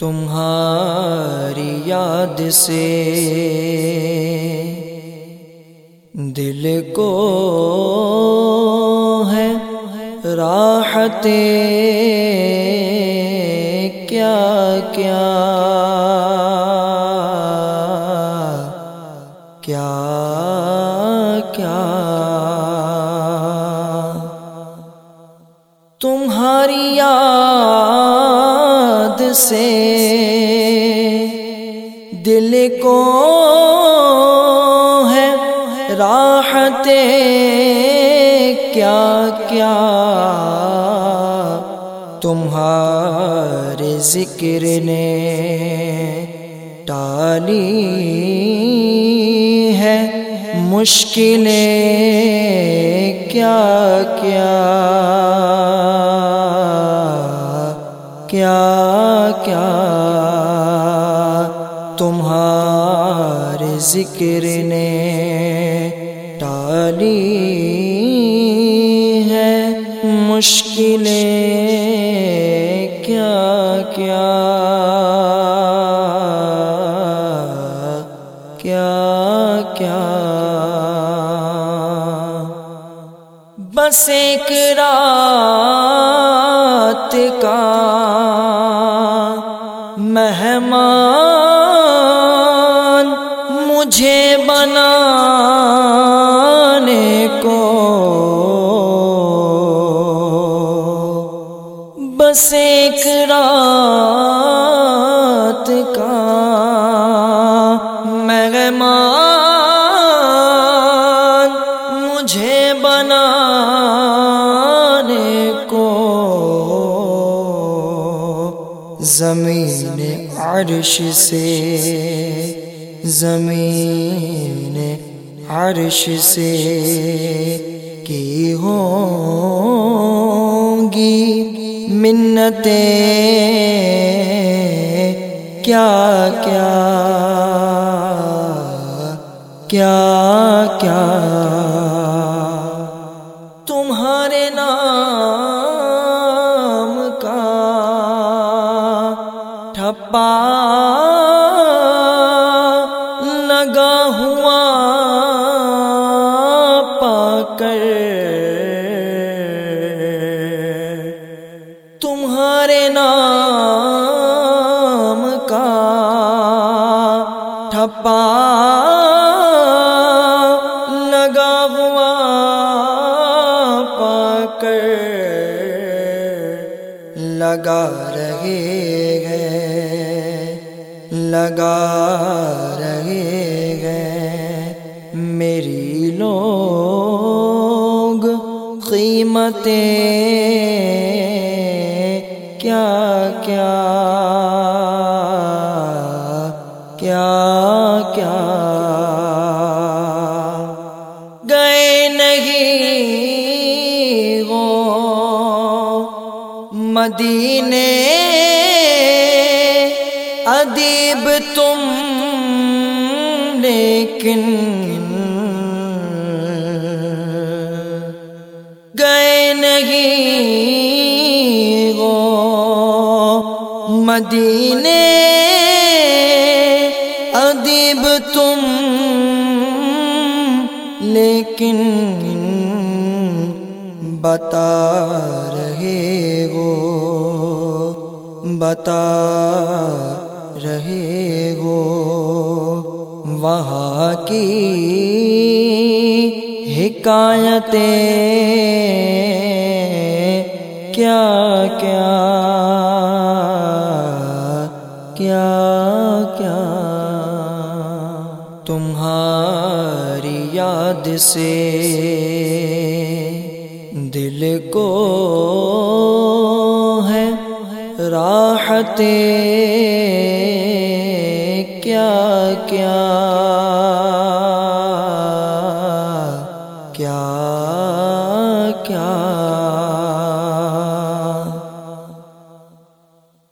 تمہاری یاد سے دل کو ہے راحت کیا کیا کیا کیا تمہاری یاد سے دل کو ہے راحت کیا کیا تمہارے ذکر نے ٹالی ہے مشکلیں کیا کیا کیا کیا تمہارے ذکر نے ٹالی ہے مشکلیں کیا کیا کیا کیا بس ایک رات کا مہمان مجھے بنانے کو۔ بس ایک رات کا زمین عرش سے زمین عرش سے کی ہوں گی منتیں۔ کیا کیا کیا لگا ہوا پا کر۔ تمہارے نام کا ٹھپا لگا ہوا پا کر۔ لگا رہے لگا رہے گئے میری لوگ قیمتیں کیا کیا کیا کیا گئے نہیں وہ مدینے ادیب تم لیکن گئے نہیں وہ مدینے ادیب تم لیکن بتا رہے ہو بتا رہے ہو۔ وہاں کی حکایتیں کیا کیا کیا کیا؟ تمہاری یاد سے دل کو ہے راحت کیا کیا